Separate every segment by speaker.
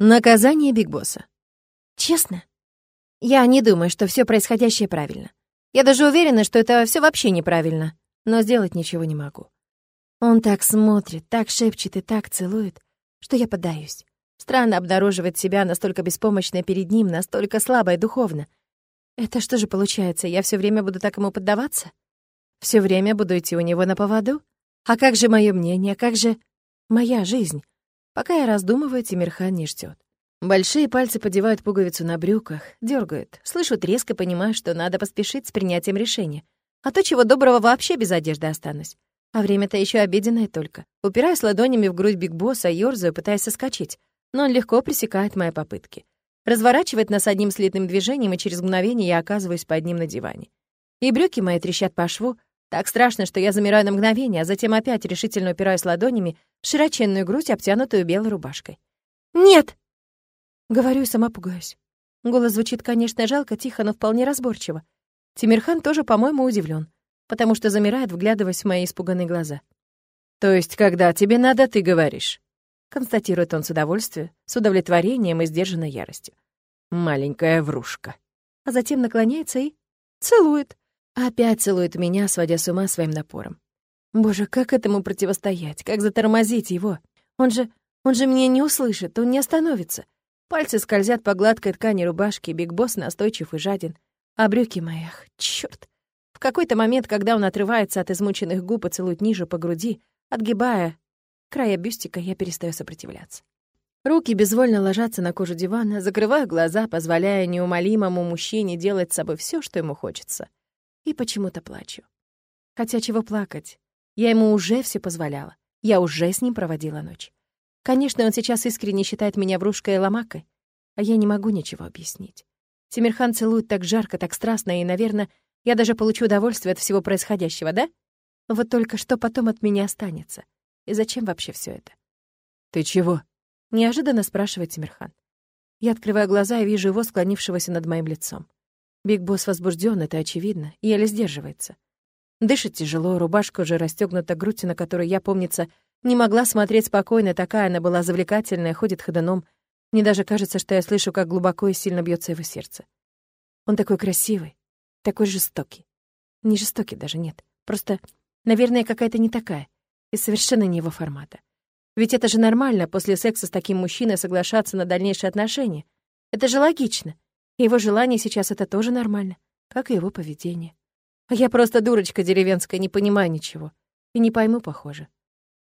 Speaker 1: Наказание Биг Босса.
Speaker 2: Честно? Я не думаю, что все происходящее правильно. Я даже уверена, что это все вообще неправильно, но сделать ничего не могу. Он так смотрит, так шепчет и так целует, что я поддаюсь. Странно обнаруживать себя настолько беспомощной перед ним, настолько слабой духовно. Это что же получается, я все время буду так ему поддаваться? Все время буду идти у него на поводу? А как же мое мнение, как же моя жизнь? Пока я раздумываю, Тимирхан не ждет. Большие пальцы подевают пуговицу на брюках, дергают. Слышу треск и понимаю, что надо поспешить с принятием решения. А то, чего доброго, вообще без одежды останусь. А время-то еще обеденное только. Упираюсь ладонями в грудь Биг Босса, ёрзаю, пытаясь соскочить. Но он легко пресекает мои попытки. Разворачивает нас одним слитным движением, и через мгновение я оказываюсь под ним на диване. И брюки мои трещат по шву, так страшно, что я замираю на мгновение, а затем опять решительно упираюсь ладонями широченную грудь, обтянутую белой рубашкой. «Нет!» Говорю и сама пугаюсь. Голос звучит, конечно, жалко, тихо, но вполне разборчиво. Тимирхан тоже, по-моему, удивлен, потому что замирает, вглядываясь в мои испуганные глаза.
Speaker 1: «То есть, когда тебе надо, ты говоришь?» Констатирует он с удовольствием, с удовлетворением и сдержанной яростью. «Маленькая врушка».
Speaker 2: А затем наклоняется и целует. Опять целует меня, сводя с ума своим напором. Боже, как этому противостоять? Как затормозить его? Он же... он же меня не услышит, он не остановится. Пальцы скользят по гладкой ткани рубашки, Биг Босс настойчив и жаден. А брюки мои, ах, чёрт. В какой-то момент, когда он отрывается от измученных губ и целует ниже по груди, отгибая края бюстика, я перестаю сопротивляться. Руки безвольно ложатся на кожу дивана, закрываю глаза, позволяя неумолимому мужчине делать с собой все, что ему хочется и почему-то плачу. Хотя чего плакать? Я ему уже все позволяла. Я уже с ним проводила ночь. Конечно, он сейчас искренне считает меня врушкой и ломакой, а я не могу ничего объяснить. Тимирхан целует так жарко, так страстно, и, наверное, я даже получу удовольствие от всего происходящего, да? Вот только что потом от меня останется? И зачем вообще все это?
Speaker 1: «Ты чего?»
Speaker 2: — неожиданно спрашивает Тимирхан. Я открываю глаза и вижу его, склонившегося над моим лицом. Биг Босс возбужден, это очевидно, и еле сдерживается. Дышит тяжело, рубашка уже расстегнута, грудь, на которую я, помнится, не могла смотреть спокойно, такая она была завлекательная, ходит ходуном. Мне даже кажется, что я слышу, как глубоко и сильно бьется его сердце. Он такой красивый, такой жестокий. Не жестокий даже, нет. Просто, наверное, какая-то не такая. И совершенно не его формата. Ведь это же нормально после секса с таким мужчиной соглашаться на дальнейшие отношения. Это же логично. Его желание сейчас — это тоже нормально, как и его поведение. Я просто дурочка деревенская, не понимаю ничего. И не пойму, похоже.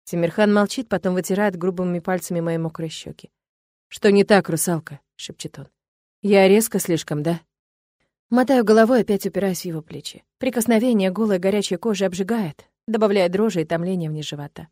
Speaker 2: Тимирхан молчит, потом вытирает грубыми пальцами мои мокрые щеки.
Speaker 1: «Что не так, русалка?» — шепчет он. «Я резко слишком, да?»
Speaker 2: Мотаю головой, опять упираясь в его плечи. Прикосновение голой горячей кожи обжигает, добавляя дрожи и томления вниз живота.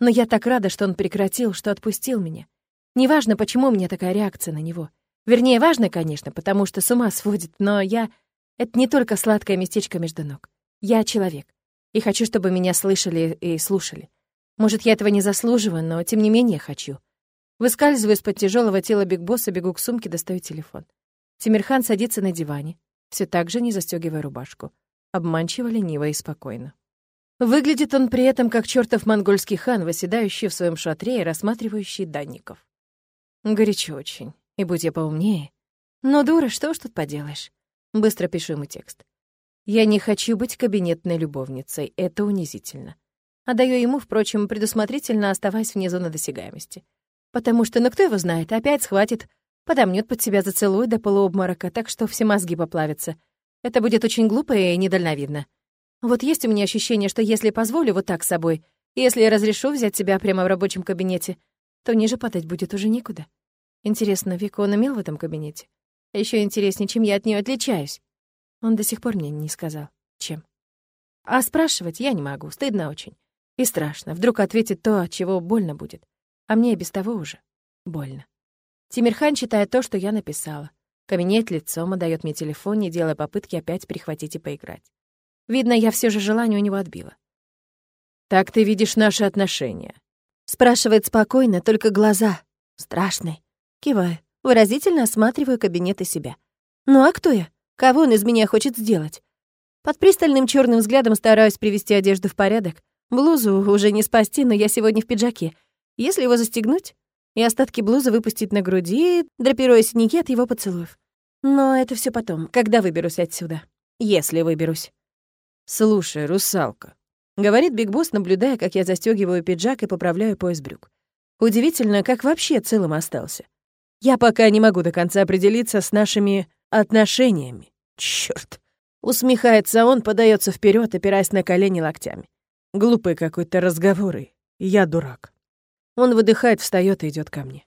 Speaker 2: Но я так рада, что он прекратил, что отпустил меня. Неважно, почему у меня такая реакция на него. Вернее, важно, конечно, потому что с ума сводит, но я... Это не только сладкое местечко между ног. Я человек. И хочу, чтобы меня слышали и слушали. Может, я этого не заслуживаю, но тем не менее хочу. Выскальзываю из-под тяжелого тела Биг Босса, бегу к сумке, достаю телефон. Тимирхан садится на диване, все так же не застегивая рубашку. Обманчиво, лениво и спокойно. Выглядит он при этом как чертов монгольский хан, восседающий в своем шатре и рассматривающий данников. Горячо очень. И будь я поумнее. Но, дура, что ж тут поделаешь? Быстро пишу ему текст. Я не хочу быть кабинетной любовницей, это унизительно. Отдаю ему, впрочем, предусмотрительно оставаясь вне зоны досягаемости. Потому что, ну кто его знает, опять схватит, подомнет под себя зацелует до полуобморока, так что все мозги поплавятся. Это будет очень глупо и недальновидно. Вот есть у меня ощущение, что если позволю вот так с собой, если я разрешу взять себя прямо в рабочем кабинете, то ниже падать будет уже некуда. Интересно, Вика он имел в этом кабинете? Ещё интереснее, чем я от неё отличаюсь. Он до сих пор мне не сказал, чем. А спрашивать я не могу, стыдно очень. И страшно. Вдруг ответит то, от чего больно будет. А мне и без того уже больно. Тимирхан читает то, что я написала. Каменеет лицом, отдаёт мне телефон, не делая попытки опять прихватить и поиграть. Видно, я всё же желание у него отбила.
Speaker 1: «Так ты видишь наши отношения?»
Speaker 2: Спрашивает спокойно, только глаза страшные. Киваю, выразительно осматриваю кабинет и себя. Ну а кто я? Кого он из меня хочет сделать? Под пристальным черным взглядом стараюсь привести одежду в порядок. Блузу уже не спасти, но я сегодня в пиджаке. Если его застегнуть, и остатки блузы выпустить на груди, драпируя синяки от его поцелуев. Но это все потом, когда выберусь отсюда. Если выберусь.
Speaker 1: «Слушай, русалка», — говорит Биг Босс, наблюдая, как я застегиваю пиджак и поправляю пояс брюк. Удивительно, как вообще целым остался. Я пока не могу до конца определиться с нашими отношениями. Чёрт. Усмехается он, подается вперед, опираясь на колени локтями. Глупый какой-то разговор, и я дурак. Он выдыхает, встает и идет ко мне.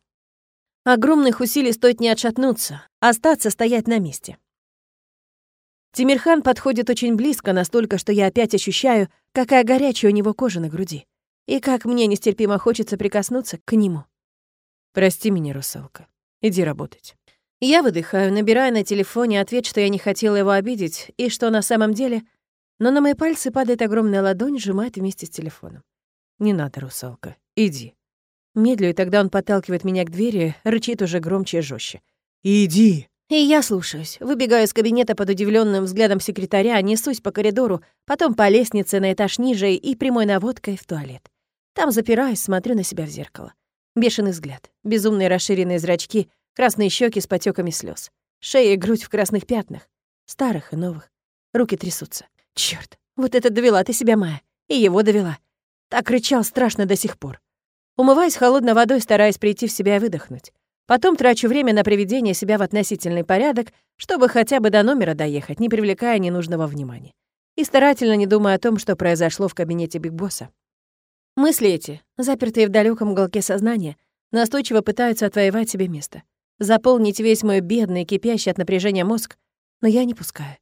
Speaker 1: Огромных усилий стоит не отшатнуться, а остаться стоять на месте. Тимирхан подходит очень близко, настолько, что я опять ощущаю, какая горячая у него кожа на груди. И как мне нестерпимо хочется прикоснуться к нему. «Прости меня, русалка. Иди работать». Я выдыхаю, набирая на телефоне ответ, что я не хотела его обидеть, и что на самом деле... Но на мои пальцы падает огромная ладонь, сжимает вместе с телефоном. «Не надо, русалка. Иди». Медлю, и тогда он подталкивает меня к двери, рычит уже громче и жестче. «Иди!» И я слушаюсь. Выбегаю из кабинета под удивленным взглядом секретаря, несусь по коридору, потом по лестнице на этаж ниже и прямой наводкой в туалет. Там запираюсь, смотрю на себя в зеркало. Бешеный взгляд, безумные расширенные зрачки, красные щеки с потеками слез, шея и грудь в красных пятнах, старых и новых. Руки трясутся. Черт, вот это довела ты себя, Майя. И его довела. Так рычал страшно до сих пор. Умываюсь холодной водой, стараясь прийти в себя и выдохнуть. Потом трачу время на приведение себя в относительный порядок, чтобы хотя бы до номера доехать, не привлекая ненужного внимания. И старательно не думая о том, что произошло в кабинете Биг Босса. Мысли эти, запертые в далеком уголке сознания, настойчиво пытаются отвоевать себе место, заполнить весь мой бедный, кипящий от напряжения мозг, но я не пускаю.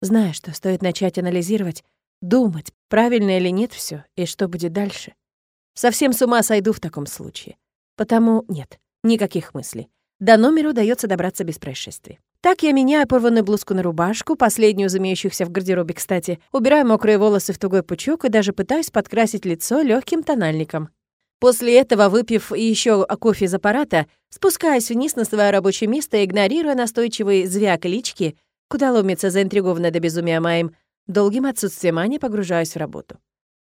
Speaker 1: Зная, что стоит начать анализировать, думать, правильно или нет все и что будет дальше. Совсем с ума сойду в таком случае. Потому нет, Никаких мыслей. До номера удается добраться без происшествий. Так я меняю порванную блузку на рубашку, последнюю из имеющихся в гардеробе, кстати, убираю мокрые волосы в тугой пучок и даже пытаюсь подкрасить лицо легким тональником. После этого, выпив еще кофе из аппарата, спускаюсь вниз на свое рабочее место, игнорируя настойчивый звяк лички, куда ломится заинтригованная до безумия моим долгим отсутствием Ани, погружаюсь в работу.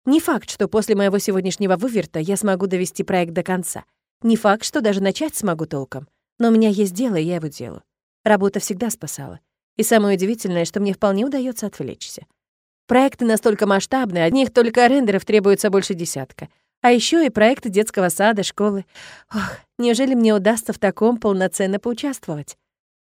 Speaker 1: Не факт, что после моего сегодняшнего выверта я смогу довести проект до конца — не факт, что даже начать смогу толком. Но у меня есть дело, и я его делаю. Работа всегда спасала. И самое удивительное, что мне вполне удается отвлечься. Проекты настолько масштабные, одних только рендеров требуется больше десятка. А еще и проекты детского сада, школы. Ох, неужели мне удастся в таком полноценно поучаствовать?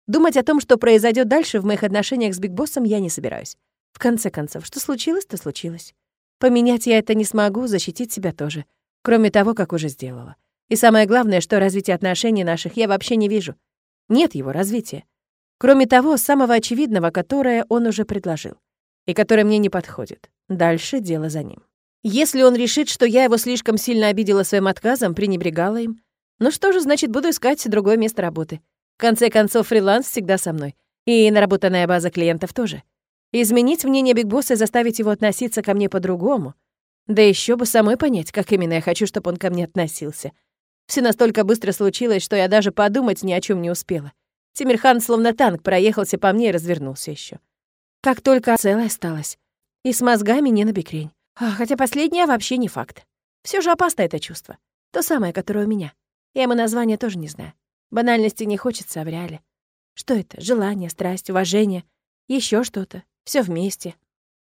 Speaker 1: Думать о том, что произойдет дальше в моих отношениях с Биг Боссом, я не собираюсь. В конце концов, что случилось, то случилось. Поменять я это не смогу, защитить себя тоже. Кроме того, как уже сделала. И самое главное, что развития отношений наших я вообще не вижу. Нет его развития. Кроме того, самого очевидного, которое он уже предложил. И которое мне не подходит. Дальше дело за ним. Если он решит, что я его слишком сильно обидела своим отказом, пренебрегала им, ну что же, значит, буду искать другое место работы. В конце концов, фриланс всегда со мной. И наработанная база клиентов тоже. Изменить мнение Биг Босса и заставить его относиться ко мне по-другому. Да еще бы самой понять, как именно я хочу, чтобы он ко мне относился — все настолько быстро случилось, что я даже подумать ни о чем не успела. Тимирхан словно танк проехался по мне и развернулся еще. Как только целая осталась. И с мозгами не на бекрень. А, хотя последнее вообще не факт. Все же опасно это чувство. То самое, которое у меня. Я ему название тоже не знаю. Банальности не хочется, а в реале. Что это? Желание, страсть, уважение. еще что-то. Все вместе.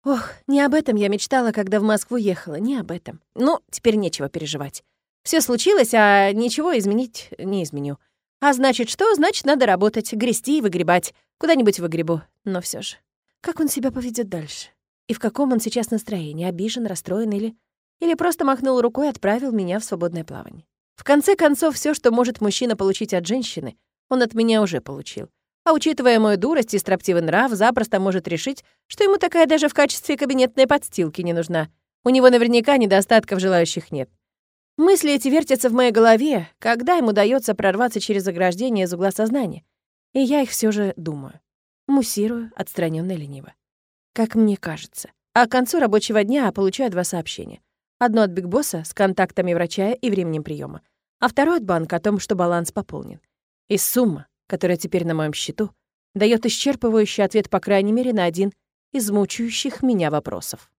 Speaker 1: Ох, не об этом я мечтала, когда в Москву ехала, не об этом. Ну, теперь нечего переживать. Все случилось, а ничего изменить не изменю. А значит, что? Значит, надо работать, грести и выгребать. Куда-нибудь выгребу. Но все же. Как он себя поведет дальше? И в каком он сейчас настроении? Обижен, расстроен или... Или просто махнул рукой и отправил меня в свободное плавание? В конце концов, все, что может мужчина получить от женщины, он от меня уже получил. А учитывая мою дурость и строптивый нрав, запросто может решить, что ему такая даже в качестве кабинетной подстилки не нужна. У него наверняка недостатков желающих нет. Мысли эти вертятся в моей голове, когда им удается прорваться через ограждение из угла сознания. И я их все же думаю. Муссирую, отстраненно лениво. Как мне кажется. А к концу рабочего дня получаю два сообщения. Одно от Бигбосса с контактами врача и временем приема, а второе от банка о том, что баланс пополнен. И сумма, которая теперь на моем счету, дает исчерпывающий ответ, по крайней мере, на один из мучающих меня вопросов.